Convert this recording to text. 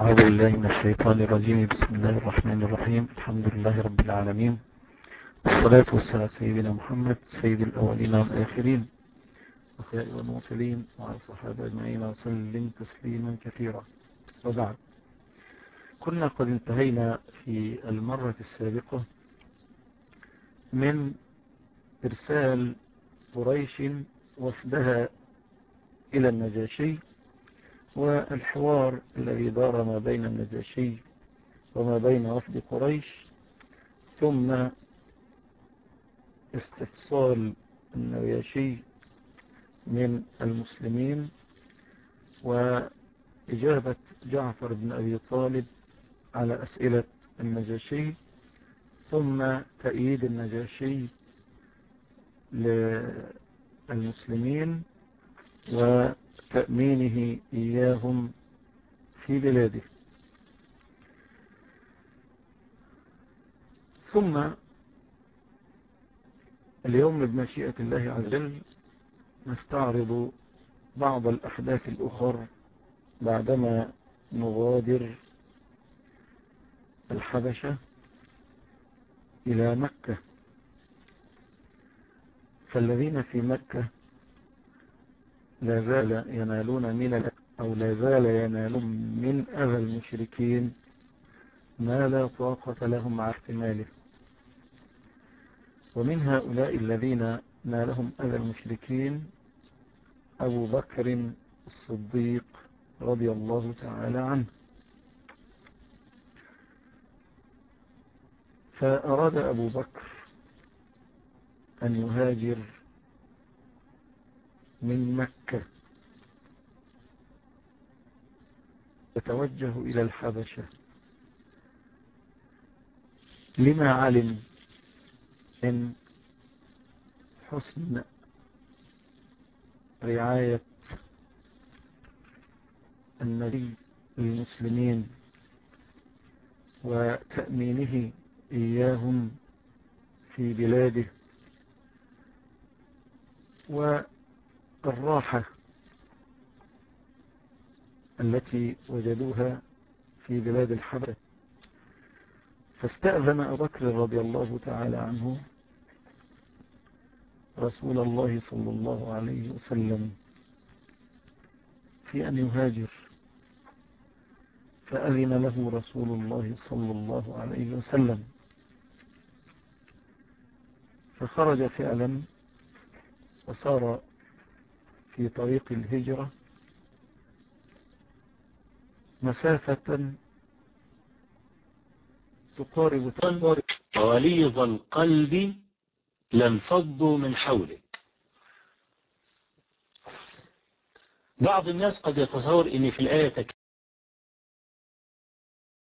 أعوذ بالله من الشيطان الرجيم. بسم الله الرحمن الرحيم. الحمد لله رب العالمين. والصلاة والسلام سيدنا محمد سيد الأولين والآخرين وخير والمرسلين وعلى الصحابة أجمعين وسلم تسليما كثيرا. وبعد. كنا قد انتهينا في المرة السابقة من إرسال قريش وفدها إلى النجاشي. والحوار الذي دار ما بين النجاشي وما بين وفد قريش ثم استفصال النجاشي من المسلمين وإجابة جعفر بن أبي طالب على أسئلة النجاشي ثم تأييد النجاشي للمسلمين وتأمينه إياهم في بلاده. ثم اليوم بمشيئة الله عز وجل نستعرض بعض الأحداث الأخر بعدما نغادر الحبشة إلى مكة. فالذين في مكة لا زال ينالون من أو لا زال ينالون من أذى المشركين ما لا طاقة لهم مع احتماله. ومن هؤلاء الذين نالهم أذى المشركين أبو بكر الصديق رضي الله تعالى عنه. فأراد أبو بكر أن يهاجر من مكة. يتوجه إلى الحبشة. لما علم من حسن رعاية النبي للمسلمين وتأمينه إياهم في بلاده والراحة التي وجدوها في بلاد الحبشة فاستأذن أبو بكر رضي الله تعالى عنه رسول الله صلى الله عليه وسلم في أن يهاجر. فأذن له رسول الله صلى الله عليه وسلم. فخرج فعلا وصار في طريق الهجرة مسافة تقارب تنظر غليظ القلب لانفضوا من حولك. بعض الناس قد يتصور ان في الآية